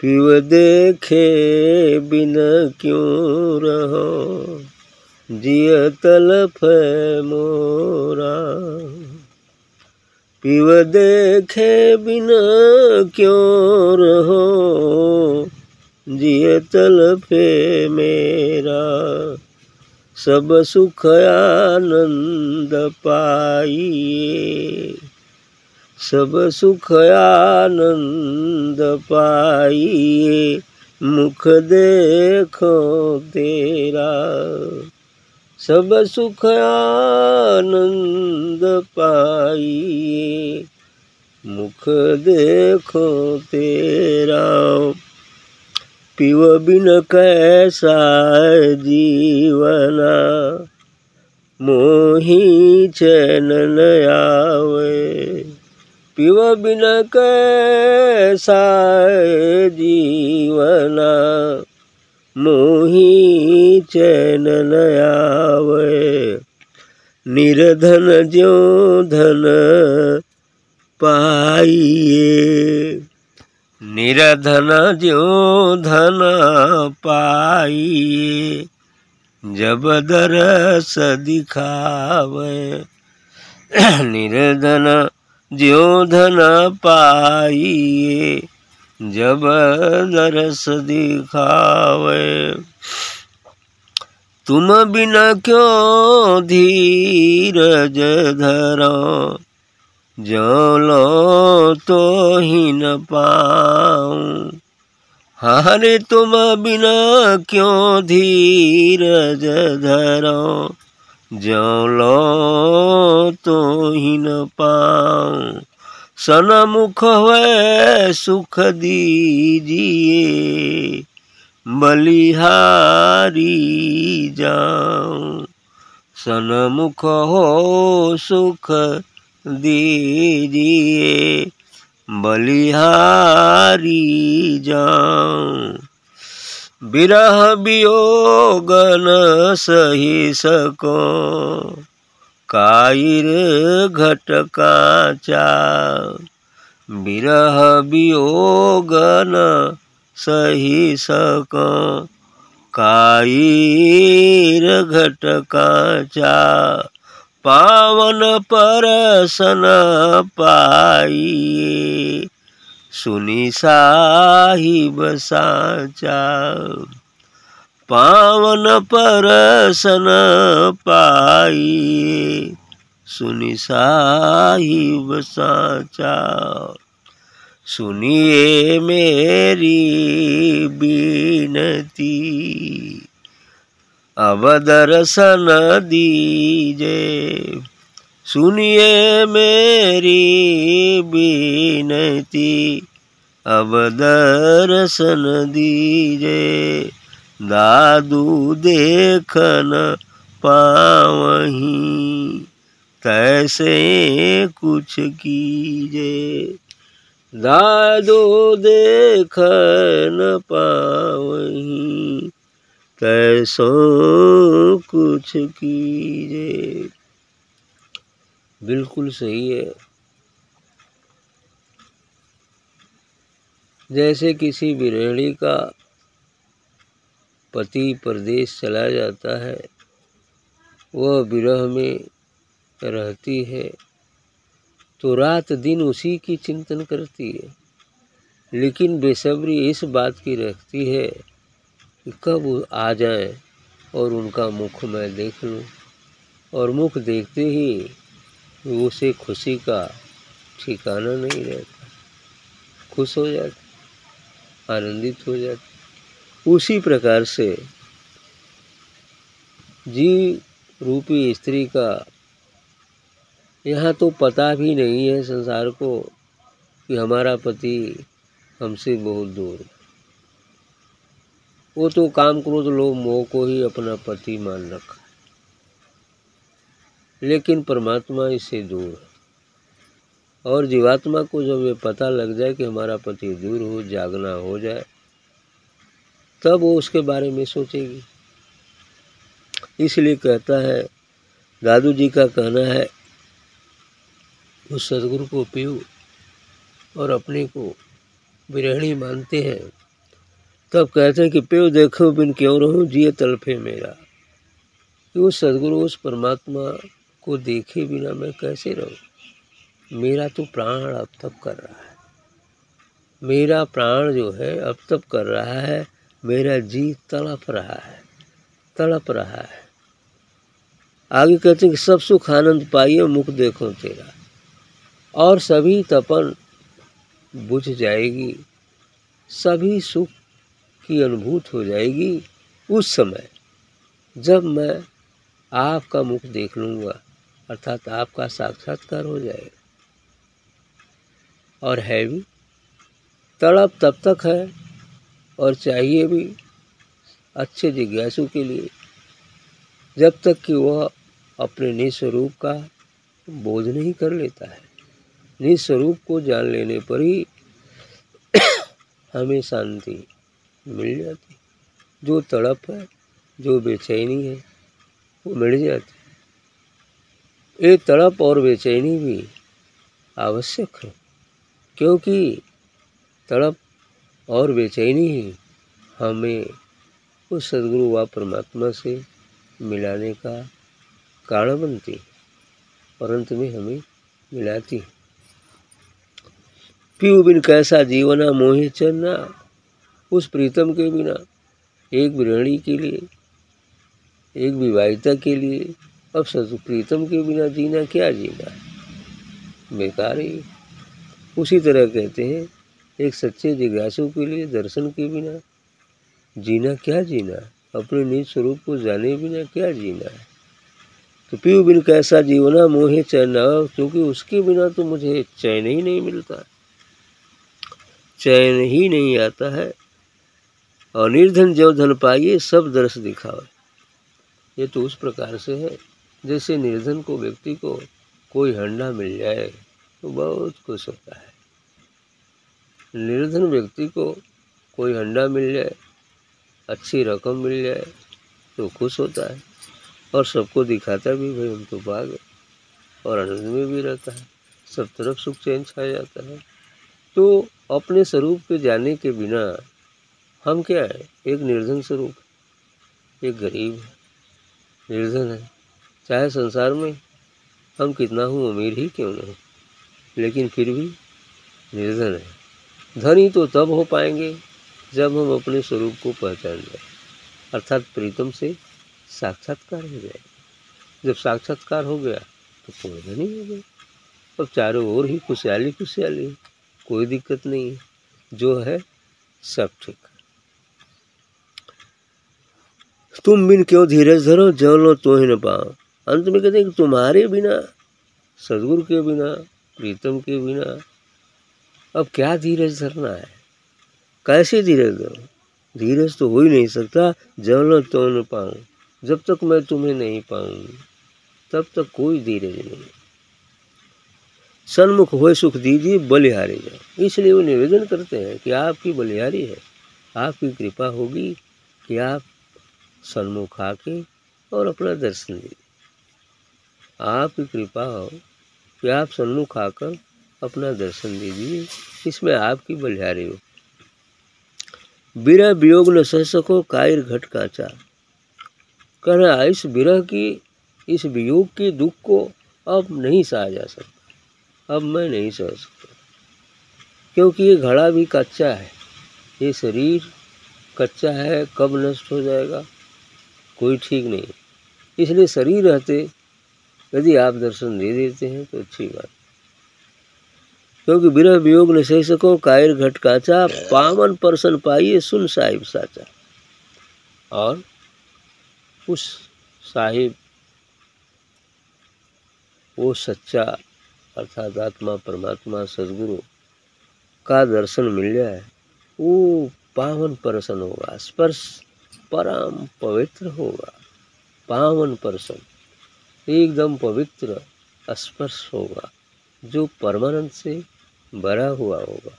पिव देखे बिन क्यों रहो? जिय तलफ मोरा। पिव देखे बिन क्यों रहो? जिय तलफे मेरा। सब सुख आनंद पाइए। सब सुख आनंद पाइए, मुख देखो तेरा। सब सुख आनंद पाइए, मुख देखो तेरा। पिव बिन कैसा जीवना, मोही चैन आवे। पिव बिन कैसा जीवना, मोही चैन न आवे। निर्धन ज्यो धन पाइए, निरधन ज्यो धन पाइए, जब दरस दिखावे। निर्धन ज्यो धन पाइए जब दरस दिखावे। तुम बिना क्यों धीरज धरो? जो लो तो ही न पाऊँ। हरे तुम बिना क्यों धीरज धरो? जो लो तो ही न पाऊँ। सनमुख हुए सुख दीजिए, बलिहारी जाऊँ। सनमुख हो सुख दीजिए, बलिहारी जाऊँ। विरह वियोग न सही सको। कायर घट काचा। विरह वियोग न सही सको। कायर घट काचा। पावन परसन पाइए। सुनी साहिब साचा। पावन परसन पाई सुनी साहिब साचा। सुनिए मेरी बीनती, अब दर्शन दीजे। सुनिए मेरी बीनती अब दर्शन दीजे, दादू देखन पावही। तैसे कुछ कीजे, दादू देख न पावही। कैसो कुछ कीजे। बिल्कुल सही है। जैसे किसी बिरहणी का पति प्रदेश चला जाता है, वह विरह में रहती है तो रात दिन उसी की चिंतन करती है। लेकिन बेसब्री इस बात की रखती है कि कब आ जाए और उनका मुख मैं देख लूँ। और मुख देखते ही उसे खुशी का ठिकाना नहीं रहता। खुश हो जाती, आनंदित हो जाती। उसी प्रकार से जीव रूपी स्त्री का यहाँ तो पता भी नहीं है संसार को कि हमारा पति हमसे बहुत दूर वो तो काम क्रोध लोग मोह को ही अपना पति मान रखा लेकिन परमात्मा इससे दूर है। और जीवात्मा को जब ये पता लग जाए कि हमारा पति दूर हो, जागना हो जाए, तब वो उसके बारे में सोचेगी। इसलिए कहता है, दादू जी का कहना है, उस सदगुरु को पीऊ और अपने को विरहणी मानते हैं। तब कहते हैं कि पेव देखो, बिन क्यों रहूँ, जिए तलफे मेरा। कि सदगुरु, उस परमात्मा को देखे बिना मैं कैसे रहूँ? मेरा तो प्राण अब तक कर रहा है। मेरा प्राण जो है अब तक कर रहा है, मेरा जी तड़प रहा है, तड़प रहा है। आगे कहते हैं कि सब सुख आनंद पाइए, मुख देखो तेरा। और सभी तपन बुझ जाएगी, सभी सुख की अनुभूत हो जाएगी उस समय जब मैं आपका मुख देख लूँगा। अर्थात आपका साक्षात्कार हो जाएगा और है भी। तड़प तब तक है, और चाहिए भी अच्छे जिज्ञासु के लिए। जब तक कि वह अपने निस्वरूप का बोध नहीं कर लेता है। निस्वरूप को जान लेने पर ही हमें शांति मिल जाती। जो तड़प है, जो बेचैनी है, वो मिट जाती। ये तड़प और बेचैनी भी आवश्यक है, क्योंकि तड़प और बेचैनी ही हमें उस सदगुरु व परमात्मा से मिलाने का कारण बनती और अंत में हमें मिलाती है। पीऊ बिन कैसा जीवना मोहे चलना उस प्रीतम के बिना, एक गृहिणी के लिए, एक विवाहिता के लिए अब सद प्रीतम के बिना जीना क्या जीना? है बेकार। ही उसी तरह कहते हैं, एक सच्चे जिज्ञासु के लिए दर्शन के बिना। जीना क्या जीना? अपने निज स्वरूप को जाने बिना क्या जीना? है तो पीऊ बिन कैसा जीवना मोहे चैन क्योंकि उसके बिना तो मुझे चैन ही नहीं मिलता। चैन ही नहीं आता है। और निर्धन जो धन पाइए, सब दर्श दिखावे। ये तो उस प्रकार से है। जैसे निर्धन को व्यक्ति को कोई हंडा मिल जाए तो बहुत खुश होता है। निर्धन व्यक्ति को कोई हंडा मिल जाए, अच्छी रकम मिल जाए तो खुश होता है। और सबको दिखाता भी भाई, हम तो गए। और आनंद में भी रहता है। सब तरफ़ सुख चैन छा जाता है। तो अपने स्वरूप के जाने के बिना हम क्या है? एक निर्धन स्वरूप। एक गरीब है। निर्धन है। चाहे संसार में हम कितना हूँ, अमीर ही क्यों नहीं? लेकिन फिर भी निर्धन है। धनी तो तब हो पाएँगे जब हम अपने स्वरूप को पहचान जाए, अर्थात प्रीतम से साक्षात्कार हो जाए। जब साक्षात्कार हो गया तो कोई धनी हो गया। अब चारों ओर ही खुशहाली खुशहाली। कोई दिक्कत नहीं है जो है सब ठीक। तुम बिन क्यों धीरज धरो जो लो तो ही न पाओ। अंत में कहते हैं कि तुम्हारे बिना, सदगुरु के बिना, प्रीतम के बिना अब क्या धीरज धरना है? कैसे धीरज धरो? धीरज तो हो ही नहीं सकता जब लो तो न पाऊँ। जब तक मैं तुम्हें नहीं पाऊँ तब तक कोई धीरज नहीं। सन्मुख हो सुख दीजिए, बलिहारी जाओ। इसलिए वो निवेदन करते हैं कि आपकी बलिहारी है, आपकी कृपा होगी कि आप सन्मुख आके और अपना दर्शन दीजिए। आपकी कृपा हो कि आप सन्मुख आकर अपना दर्शन दीजिए। इसमें आपकी बलिहारी हो। बिरा वियोग न सह सको कायर घट काचा कह इस विरह की, इस वियोग के दुख को अब नहीं सहा जा सकता। अब मैं नहीं सह सकता। क्योंकि ये घड़ा भी कच्चा है। ये शरीर कच्चा है, कब नष्ट हो जाएगा? कोई ठीक नहीं। इसलिए शरीर रहते यदि आप दर्शन दे देते हैं तो अच्छी बात। क्योंकि बिरह वियोग न सही सको कायर घट काचा, पावन परसन पाइए सुन साहिब साचा। और उस साहिब, वो सच्चा अर्थात आत्मा, परमात्मा, सदगुरु का दर्शन मिल जाए, वो पावन परसन होगा, स्पर्श परम पवित्र होगा, पावन परसन। एकदम पवित्र स्पर्श होगा, जो परमानंद से भरा हुआ होगा।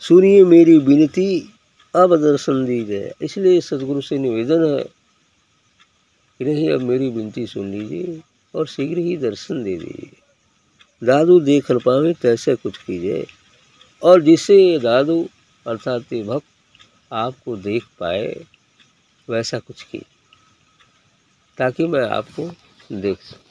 सुनिए मेरी विनती अब दर्शन दी जाए इसलिए सदगुरु से निवेदन है कि नहीं अब मेरी विनती सुन लीजिए और शीघ्र ही दर्शन दे दीजिए। दादू देख न पावे कैसे कुछ कीजिए। और जिससे दादू, अर्थात भक्त, आपको देख पाए, वैसा कुछ की ताकि मैं आपको देख सकूँ।